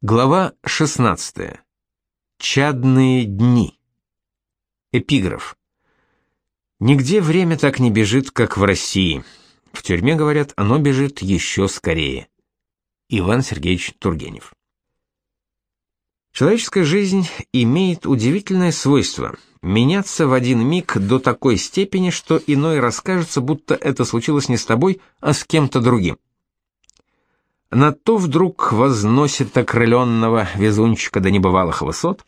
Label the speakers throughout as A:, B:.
A: Глава 16. Чадные дни. Эпиграф. Нигде время так не бежит, как в России. В тюрьме, говорят, оно бежит еще скорее. Иван Сергеевич Тургенев. Человеческая жизнь имеет удивительное свойство меняться в один миг до такой степени, что иной расскажется, будто это случилось не с тобой, а с кем-то другим на то вдруг возносит окрыленного везунчика до небывалых высот,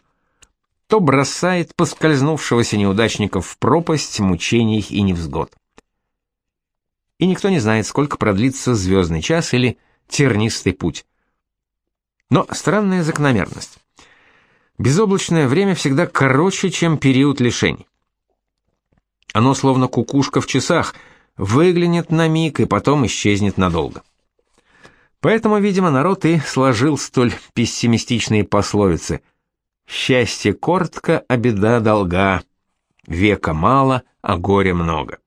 A: то бросает поскользнувшегося неудачника в пропасть мучений и невзгод. И никто не знает, сколько продлится звездный час или тернистый путь. Но странная закономерность. Безоблачное время всегда короче, чем период лишений. Оно словно кукушка в часах, выглянет на миг и потом исчезнет надолго. Поэтому, видимо, народ и сложил столь пессимистичные пословицы. «Счастье коротко, а беда долга. Века мало, а горя много».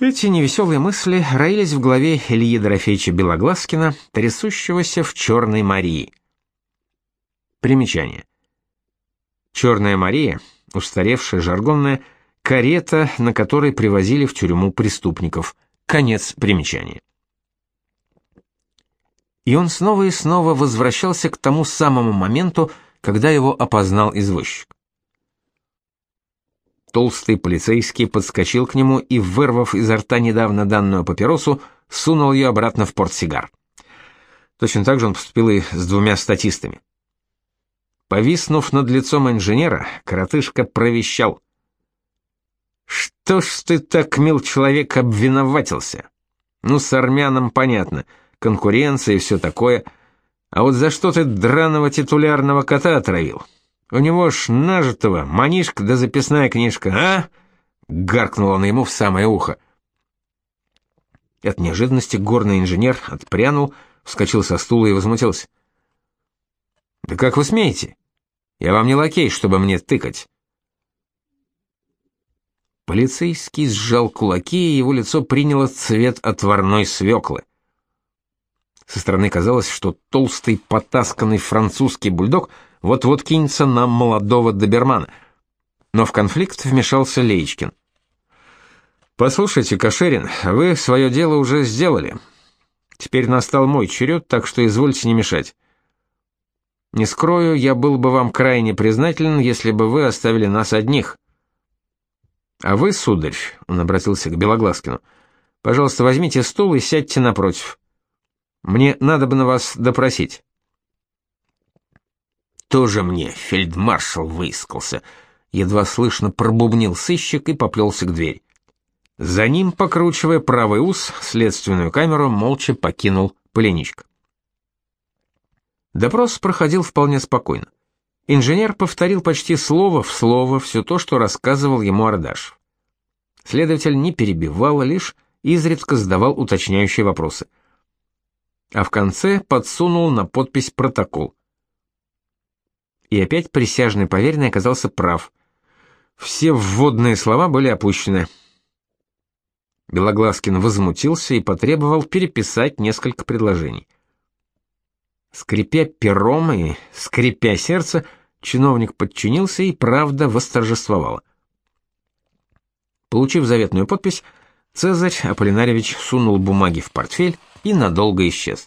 A: Эти невеселые мысли роились в голове Ильи Дорофеевича Белогласкина, трясущегося в Черной Марии. Примечание. Черная Мария, устаревшая жаргонная, карета, на которой привозили в тюрьму преступников. Конец примечания и он снова и снова возвращался к тому самому моменту, когда его опознал извозчик. Толстый полицейский подскочил к нему и, вырвав изо рта недавно данную папиросу, сунул ее обратно в портсигар. Точно так же он поступил и с двумя статистами. Повиснув над лицом инженера, коротышка провещал. «Что ж ты так, мил человек, обвиноватился? Ну, с армянам понятно» конкуренция и все такое. А вот за что ты драного титулярного кота отравил? У него ж нажитого манишка да записная книжка, а? Гаркнул он ему в самое ухо. От неожиданности горный инженер отпрянул, вскочил со стула и возмутился. «Да как вы смеете? Я вам не лакей, чтобы мне тыкать». Полицейский сжал кулаки, и его лицо приняло цвет отварной свеклы. Со стороны казалось, что толстый, потасканный французский бульдог вот-вот кинется на молодого добермана. Но в конфликт вмешался Леечкин. «Послушайте, Кашерин, вы свое дело уже сделали. Теперь настал мой черед, так что извольте не мешать. Не скрою, я был бы вам крайне признателен, если бы вы оставили нас одних. А вы, сударь, он обратился к Белоглазкину, пожалуйста, возьмите стул и сядьте напротив. Мне надо бы на вас допросить. Тоже мне фельдмаршал выискался, едва слышно пробубнил сыщик и поплелся к двери. За ним, покручивая правый ус, следственную камеру молча покинул Поленичка. Допрос проходил вполне спокойно. Инженер повторил почти слово в слово все то, что рассказывал ему Ардашев. Следователь не перебивал, лишь изредка задавал уточняющие вопросы – а в конце подсунул на подпись протокол. И опять присяжный поверенный оказался прав. Все вводные слова были опущены. Белоглазкин возмутился и потребовал переписать несколько предложений. Скрипя пером и скрипя сердце, чиновник подчинился и правда восторжествовала. Получив заветную подпись, Цезарь Аполлинарьевич сунул бумаги в портфель и надолго исчез.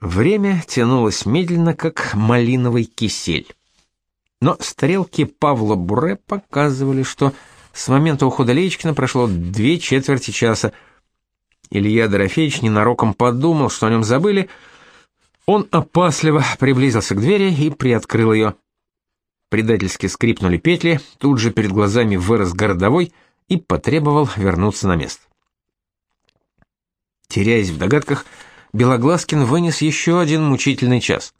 A: Время тянулось медленно, как малиновый кисель. Но стрелки Павла Буре показывали, что с момента ухода Леечкина прошло две четверти часа. Илья Дорофеевич ненароком подумал, что о нем забыли. Он опасливо приблизился к двери и приоткрыл ее. Предательски скрипнули петли, тут же перед глазами вырос городовой и потребовал вернуться на место. Теряясь в догадках, Белоглазкин вынес еще один мучительный час.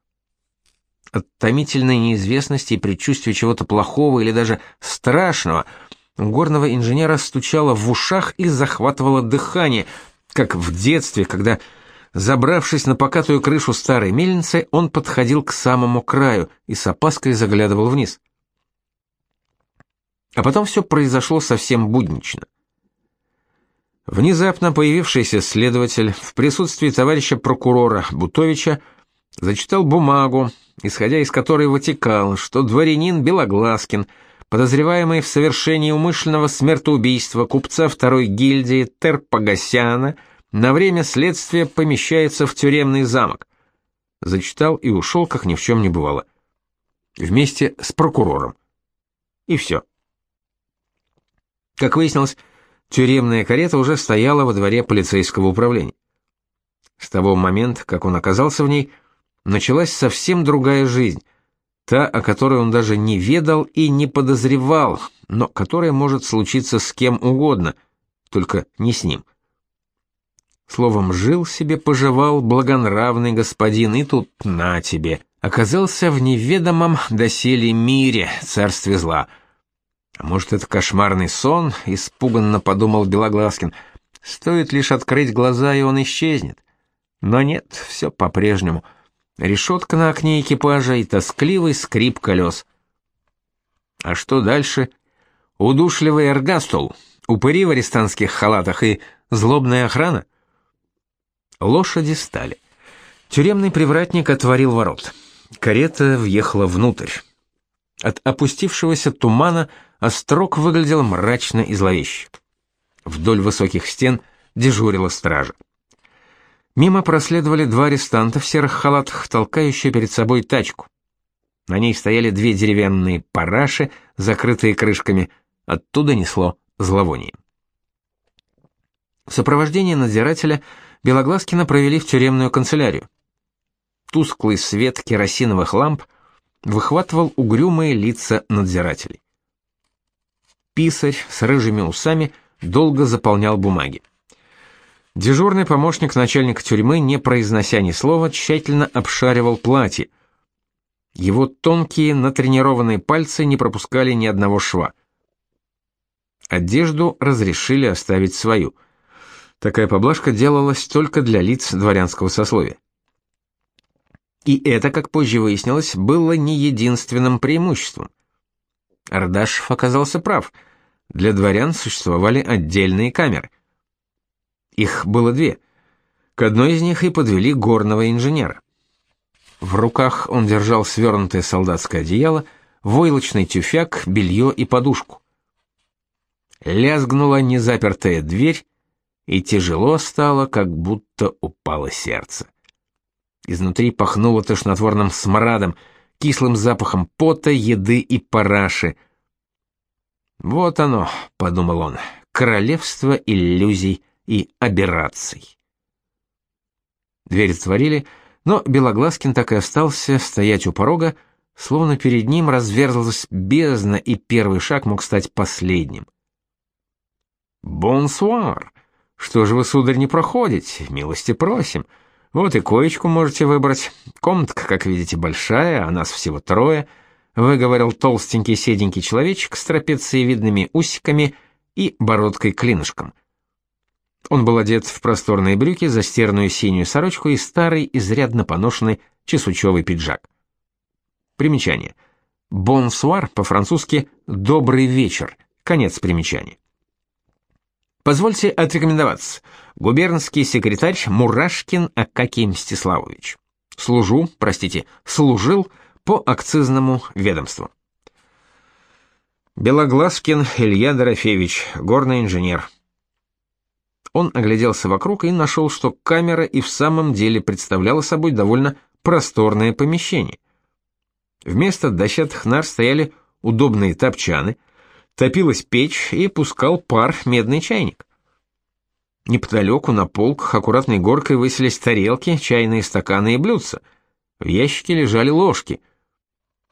A: От томительной неизвестности и предчувствия чего-то плохого или даже страшного горного инженера стучало в ушах и захватывало дыхание, как в детстве, когда, забравшись на покатую крышу старой мельницы, он подходил к самому краю и с опаской заглядывал вниз. А потом все произошло совсем буднично. Внезапно появившийся следователь в присутствии товарища прокурора Бутовича зачитал бумагу, исходя из которой вытекало, что дворянин Белогласкин, подозреваемый в совершении умышленного смертоубийства купца второй гильдии Терпогасяна, на время следствия помещается в тюремный замок. Зачитал и ушел, как ни в чем не бывало. Вместе с прокурором. И все. Как выяснилось, тюремная карета уже стояла во дворе полицейского управления. С того момента, как он оказался в ней, началась совсем другая жизнь, та, о которой он даже не ведал и не подозревал, но которая может случиться с кем угодно, только не с ним. Словом, жил себе, поживал благонравный господин, и тут на тебе, оказался в неведомом доселе мире, царстве зла. А может, это кошмарный сон, испуганно подумал Белоглазкин. Стоит лишь открыть глаза, и он исчезнет. Но нет, все по-прежнему — решетка на окне экипажа и тоскливый скрип колес. А что дальше? Удушливый эргастул, упыри в арестантских халатах и злобная охрана? Лошади стали. Тюремный привратник отворил ворот. Карета въехала внутрь. От опустившегося тумана острог выглядел мрачно и зловеще. Вдоль высоких стен дежурила стража. Мимо проследовали два арестанта в серых халатах, толкающие перед собой тачку. На ней стояли две деревянные параши, закрытые крышками. Оттуда несло зловоние. В сопровождении надзирателя Белоглазкина провели в тюремную канцелярию. Тусклый свет керосиновых ламп выхватывал угрюмые лица надзирателей. Писарь с рыжими усами долго заполнял бумаги. Дежурный помощник начальника тюрьмы, не произнося ни слова, тщательно обшаривал платье. Его тонкие, натренированные пальцы не пропускали ни одного шва. Одежду разрешили оставить свою. Такая поблажка делалась только для лиц дворянского сословия. И это, как позже выяснилось, было не единственным преимуществом. Ардашев оказался прав. Для дворян существовали отдельные камеры. Их было две. К одной из них и подвели горного инженера. В руках он держал свернутое солдатское одеяло, войлочный тюфяк, белье и подушку. Лязгнула незапертая дверь, и тяжело стало, как будто упало сердце. Изнутри пахнуло тошнотворным смрадом, кислым запахом пота, еды и параши. «Вот оно», — подумал он, — «королевство иллюзий и аберраций. Дверь отворили, но Белоглазкин так и остался стоять у порога, словно перед ним разверзлась бездна, и первый шаг мог стать последним. «Бонсуар! Что же вы, сударь, не проходите? Милости просим. Вот и коечку можете выбрать. Комнатка, как видите, большая, а нас всего трое», — выговорил толстенький седенький человечек с трапециевидными усиками и бородкой-клинышком — он был одет в просторные брюки, застиранную синюю сорочку и старый, изрядно поношенный чесучевый пиджак. Примечание. «Бонсуар» по-французски «добрый вечер», конец примечания. Позвольте отрекомендоваться. Губернский секретарь Мурашкин Акакий Мстиславович. Служу, простите, служил по акцизному ведомству. Белоглазкин Илья Дорофеевич, горный инженер. Он огляделся вокруг и нашел, что камера и в самом деле представляла собой довольно просторное помещение. Вместо дощатых нар стояли удобные топчаны, топилась печь и пускал пар медный чайник. Неподалеку на полках аккуратной горкой высились тарелки, чайные стаканы и блюдца. В ящике лежали ложки.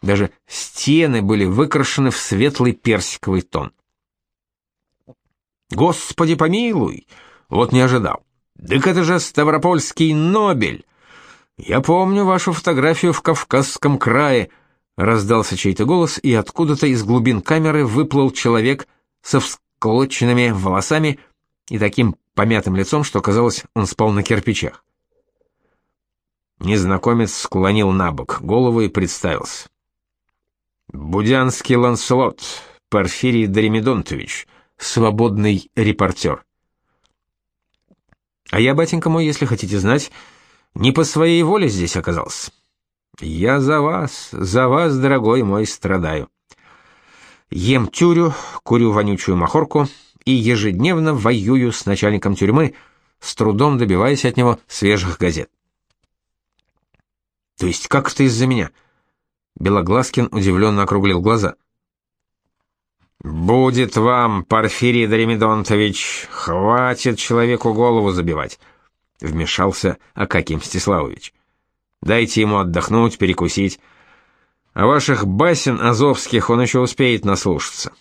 A: Даже стены были выкрашены в светлый персиковый тон. «Господи помилуй!» Вот не ожидал. Дык это же Ставропольский Нобель. Я помню вашу фотографию в Кавказском крае. Раздался чей-то голос, и откуда-то из глубин камеры выплыл человек со всклоченными волосами и таким помятым лицом, что казалось, он спал на кирпичах. Незнакомец склонил набок голову и представился. Будянский Ланселот, Порфирий Дремидонтович, свободный репортер. А я, батенька мой, если хотите знать, не по своей воле здесь оказался. Я за вас, за вас, дорогой мой, страдаю. Ем тюрю, курю вонючую махорку и ежедневно воюю с начальником тюрьмы, с трудом добиваясь от него свежих газет. То есть как это из-за меня? Белоглазкин удивленно округлил глаза. Будет вам, Порфирий Дремидонтович, хватит человеку голову забивать, вмешался Акакий Мстиславович. Дайте ему отдохнуть, перекусить. А ваших басен азовских он еще успеет наслушаться.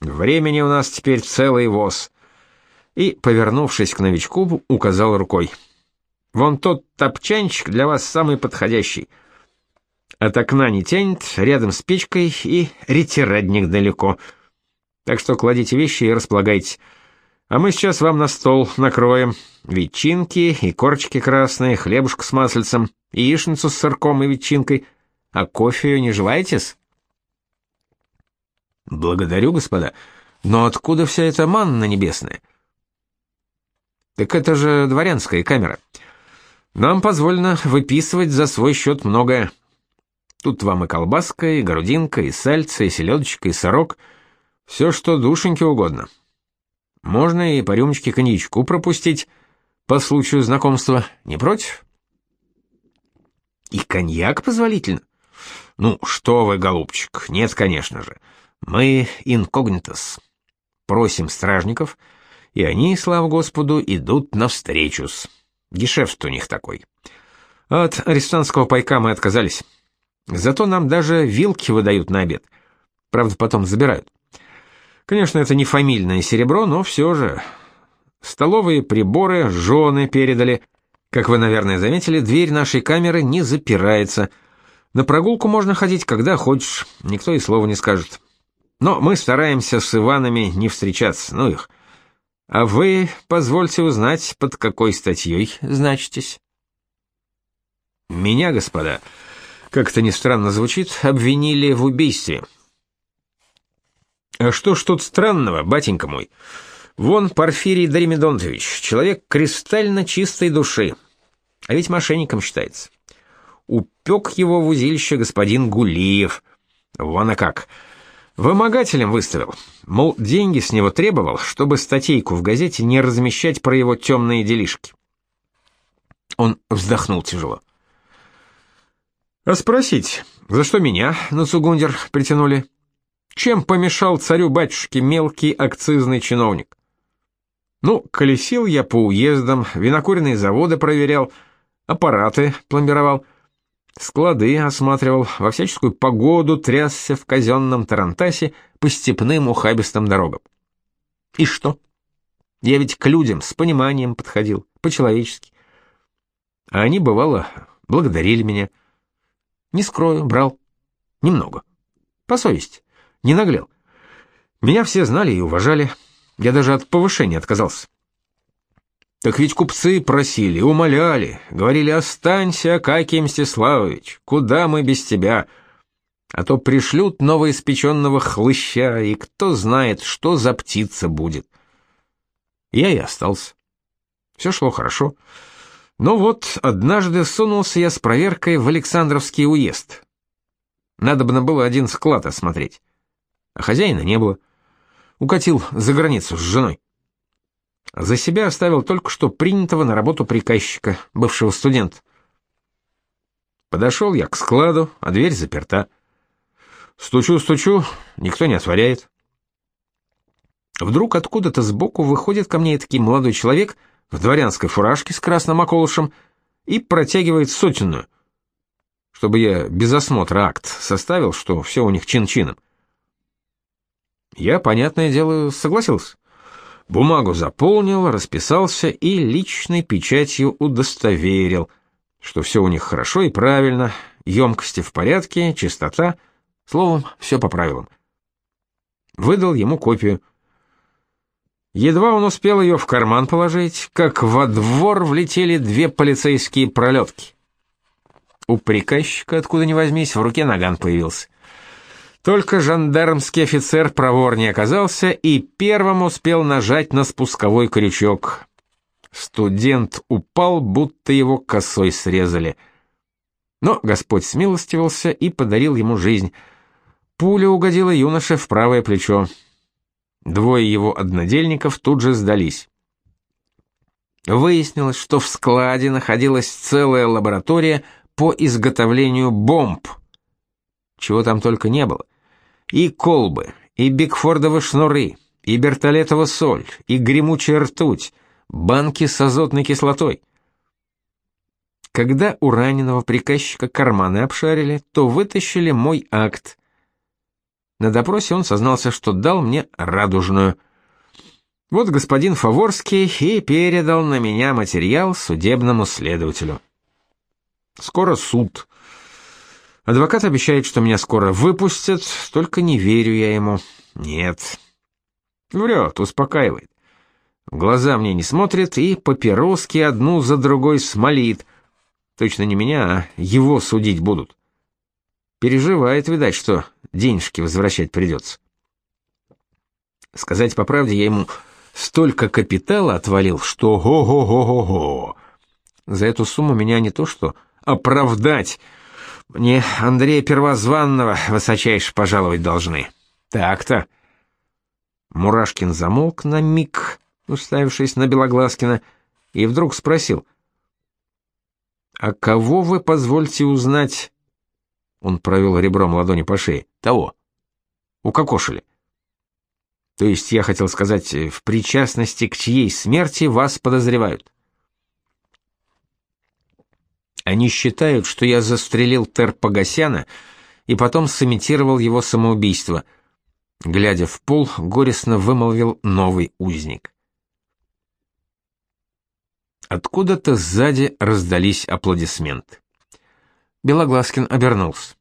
A: Времени у нас теперь целый воз. И, повернувшись к новичку, указал рукой. Вон тот топчанчик для вас самый подходящий. От окна не тянет, рядом с печкой и ретирадник далеко. Так что кладите вещи и располагайтесь. А мы сейчас вам на стол накроем ветчинки и корочки красные, хлебушек с маслицем, яичницу с сырком и ветчинкой. А кофе не желаете-с? Благодарю, господа. Но откуда вся эта манна небесная? Так это же дворянская камера. Нам позволено выписывать за свой счет многое. Тут вам и колбаска, и грудинка, и сальце, и селедочка, и сырок. Все, что душеньке угодно. Можно и по рюмочке коньячку пропустить по случаю знакомства. Не против? И коньяк позволительно? Ну, что вы, голубчик, нет, конечно же. Мы инкогнитос. Просим стражников, и они, слава Господу, идут навстречу-с. Гешефт у них такой. От арестантского пайка мы отказались. Зато нам даже вилки выдают на обед. Правда, потом забирают. Конечно, это не фамильное серебро, но все же. Столовые приборы жены передали. Как вы, наверное, заметили, дверь нашей камеры не запирается. На прогулку можно ходить, когда хочешь, никто и слова не скажет. Но мы стараемся с Иванами не встречаться, ну их. А вы, позвольте узнать, под какой статьей значитесь? Меня, господа, как это ни странно звучит, обвинили в убийстве. А что ж тут странного, батенька мой? Вон Порфирий Дремидонтович, человек кристально чистой души. А ведь мошенником считается. Упек его в узилище господин Гулиев. Вон а как. Вымогателем выставил. Мол, деньги с него требовал, чтобы статейку в газете не размещать про его темные делишки. Он вздохнул тяжело. А спросить, за что меня на Цугундер притянули? Чем помешал царю-батюшке мелкий акцизный чиновник? Ну, колесил я по уездам, винокуренные заводы проверял, аппараты пломбировал. Склады осматривал, во всяческую погоду трясся в казенном тарантасе по степным ухабистым дорогам. И что? Я ведь к людям с пониманием подходил, по-человечески. А они, бывало, благодарили меня. Не скрою, брал. Немного. По совести. Не наглел. Меня все знали и уважали. Я даже от повышения отказался. Так ведь купцы просили, умоляли, говорили: "Останься, Акакий Мстиславович, куда мы без тебя?" А то пришлют новоиспеченного хлыща, и кто знает, что за птица будет. Я и остался. Все шло хорошо. Но вот однажды сунулся я с проверкой в Александровский уезд. Надобно было один склад осмотреть. А хозяина не было. Укатил за границу с женой. За себя оставил только что принятого на работу приказчика, бывшего студента. Подошел я к складу, а дверь заперта. Стучу-стучу, никто не отворяет. Вдруг откуда-то сбоку выходит ко мне такой молодой человек в дворянской фуражке с красным околышем и протягивает сотенную, чтобы я без осмотра акт составил, что все у них чин-чином. Я, понятное дело, согласился. Бумагу заполнил, расписался и личной печатью удостоверил, что все у них хорошо и правильно, емкости в порядке, чистота, словом, все по правилам. Выдал ему копию. Едва он успел ее в карман положить, как во двор влетели две полицейские пролетки. У приказчика, откуда ни возьмись, в руке наган появился. Только жандармский офицер проворнее оказался и первым успел нажать на спусковой крючок. Студент упал, будто его косой срезали. Но Господь смилостивился и подарил ему жизнь. Пуля угодила юноше в правое плечо. Двое его однодельников тут же сдались. Выяснилось, что в складе находилась целая лаборатория по изготовлению бомб. Чего там только не было. И колбы, и бигфордовы шнуры, и бертолетова соль, и гремучая ртуть, банки с азотной кислотой. Когда у раненого приказчика карманы обшарили, то вытащили мой акт. На допросе он сознался, что дал мне радужную – вот господин Фаворский и передал на меня материал судебному следователю. Скоро суд. Адвокат обещает, что меня скоро выпустят, только не верю я ему. Нет. Врет, успокаивает. В глаза мне не смотрит и папироски одну за другой смолит. Точно не меня, а его судить будут. Переживает, видать, что денежки возвращать придется. Сказать по правде, я ему столько капитала отвалил, что го-го-го-го-го. За эту сумму меня не то что оправдать, мне Андрея Первозванного высочайше пожаловать должны. Так-то. Мурашкин замолк на миг, уставившись на Белоглазкина, и вдруг спросил: "А кого вы позвольте узнать?" Он провел ребром ладони по шее. "Того. У кокошили. То есть я хотел сказать, в причастности к чьей смерти вас подозревают. Они считают, что я застрелил Тер Погосяна и потом сымитировал его самоубийство. Глядя в пол, горестно вымолвил новый узник. Откуда-то сзади раздались аплодисменты. Белоглазкин обернулся.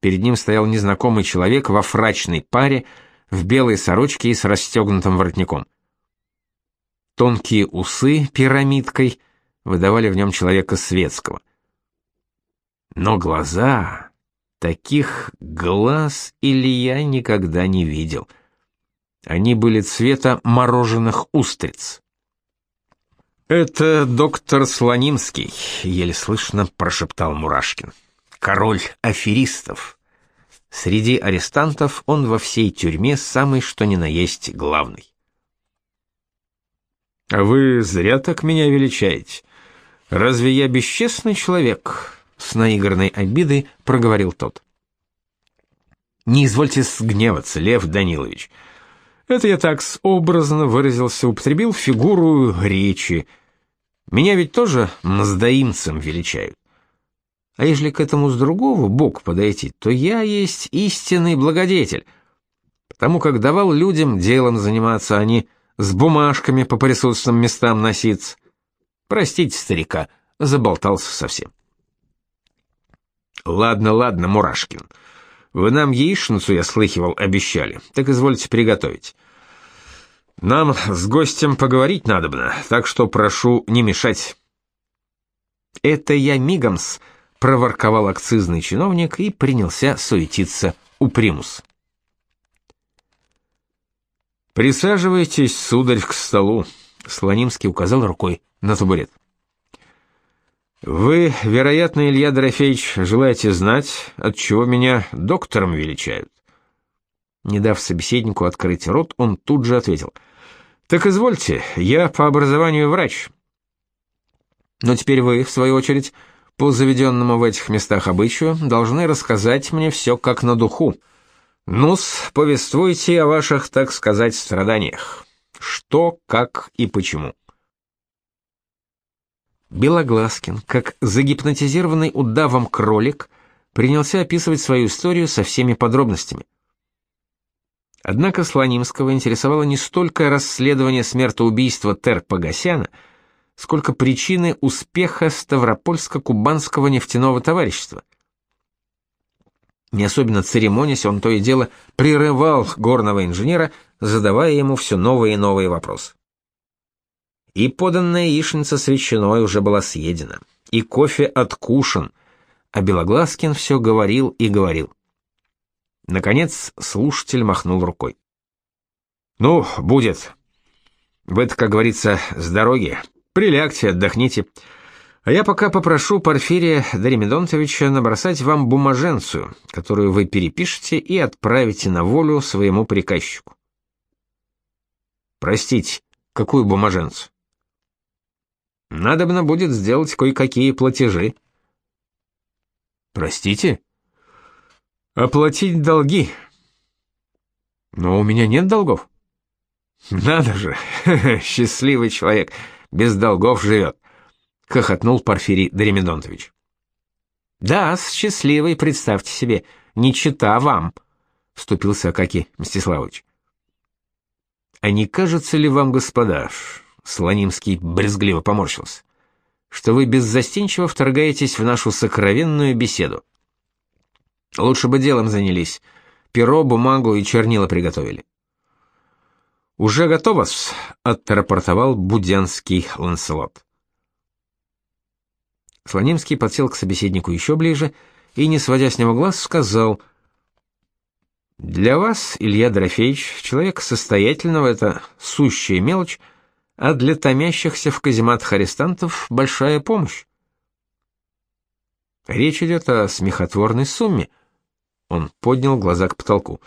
A: Перед ним стоял незнакомый человек во фрачной паре, в белой сорочке и с расстегнутым воротником. Тонкие усы пирамидкой выдавали в нем человека светского. Но глаза... Таких глаз Илья никогда не видел. Они были цвета мороженых устриц. «Это доктор Слонимский», — еле слышно прошептал Мурашкин. «Король аферистов». Среди арестантов он во всей тюрьме самый что ни на есть главный. А вы зря так меня величаете. Разве я бесчестный человек? С наигранной обидой проговорил тот. Не извольте сгневаться, Лев Данилович. Это я так образно выразился, употребил фигуру речи. Меня ведь тоже мздоимцем величают. А ежели к этому с другого боку подойти, то я есть истинный благодетель, потому как давал людям делом заниматься, а не с бумажками по присутственным местам носиться. Простите, старика, заболтался совсем. Ладно, ладно, Мурашкин. Вы нам яичницу, я слыхивал, обещали. Так извольте приготовить. Нам с гостем поговорить надобно, так что прошу не мешать. Это я мигом-с, проворковал акцизный чиновник и принялся суетиться у примус. Присаживайтесь, сударь, к столу, Слонимский указал рукой на табурет. Вы, вероятно, Илья Дорофеевич, желаете знать, от чего меня доктором величают? Не дав собеседнику открыть рот, он тут же ответил: "Так извольте, я по образованию врач. Но теперь вы, в свою очередь, по заведенному в этих местах обычаю, должны рассказать мне все как на духу. Ну-с, повествуйте о ваших, так сказать, страданиях. Что, как и почему. Белоглазкин, как загипнотизированный удавом кролик, принялся описывать свою историю со всеми подробностями. Однако Слонимского интересовало не столько расследование смертоубийства Тер Погосяна, сколько причины успеха Ставропольско-Кубанского нефтяного товарищества. Не особенно церемонясь, он то и дело прерывал горного инженера, задавая ему все новые и новые вопросы. И поданная яичница с ветчиной уже была съедена, и кофе откушен, а Белоглазкин все говорил и говорил. Наконец слушатель махнул рукой. «Ну, будет. Вы-то, как говорится, с дороги. Прилягте, отдохните. А я пока попрошу Порфирия Даримедонтовича набросать вам бумаженцию, которую вы перепишете и отправите на волю своему приказчику. Простите, какую бумаженцию? Надобно будет сделать кое-какие платежи. Простите? Оплатить долги. Но у меня нет долгов. Надо же, счастливый человек, без долгов живет — хохотнул Порфирий Дремедонтович. «Да, счастливый, представьте себе, не чита вам», — вступился Акакий Мстиславович. «А не кажется ли вам, господа, — Слонимский брезгливо поморщился, — что вы беззастенчиво вторгаетесь в нашу сокровенную беседу? Лучше бы делом занялись, перо, бумагу и чернила приготовили». «Уже готово отрапортовал будянский Ланселот. Слонимский подсел к собеседнику еще ближе и, не сводя с него глаз, сказал: "Для вас, Илья Дорофеевич, человек состоятельного это сущая мелочь, а для томящихся в казематах арестантов большая помощь. Речь идет о смехотворной сумме". Он поднял глаза к потолку.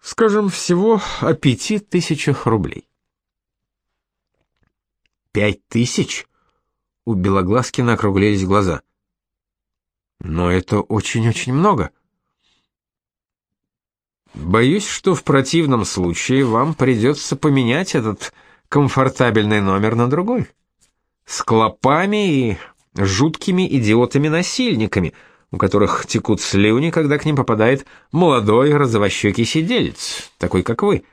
A: Скажем, всего о пяти тысячах рублей. «Пять тысяч?» У Белоглазкина округлились глаза. Но это очень-очень много. Боюсь, что в противном случае вам придется поменять этот комфортабельный номер на другой. С клопами и жуткими идиотами-насильниками, у которых текут слюни, когда к ним попадает молодой розовощекий сиделец, такой как вы.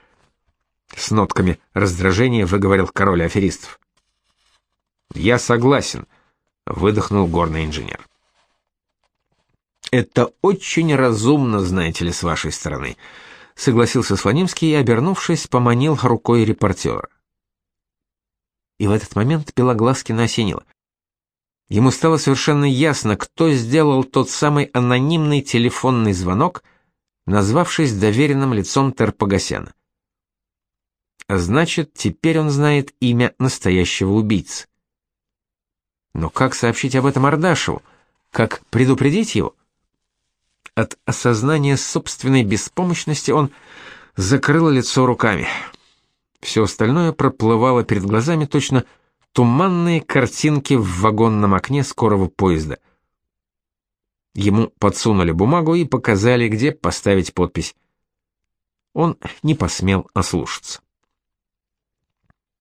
A: С нотками раздражения выговорил король аферистов. Я согласен, выдохнул горный инженер. Это очень разумно, знаете ли, с вашей стороны, согласился Слонимский и, обернувшись, поманил рукой репортера. И в этот момент Белоглазкина осенило. Ему стало совершенно ясно, кто сделал тот самый анонимный телефонный звонок, назвавшись доверенным лицом Терпогасяна. А значит, теперь он знает имя настоящего убийцы. Но как сообщить об этом Ардашеву? Как предупредить его? От осознания собственной беспомощности он закрыл лицо руками. Все остальное проплывало перед глазами точно туманные картинки в вагонном окне скорого поезда. Ему подсунули бумагу и показали, где поставить подпись. Он не посмел ослушаться.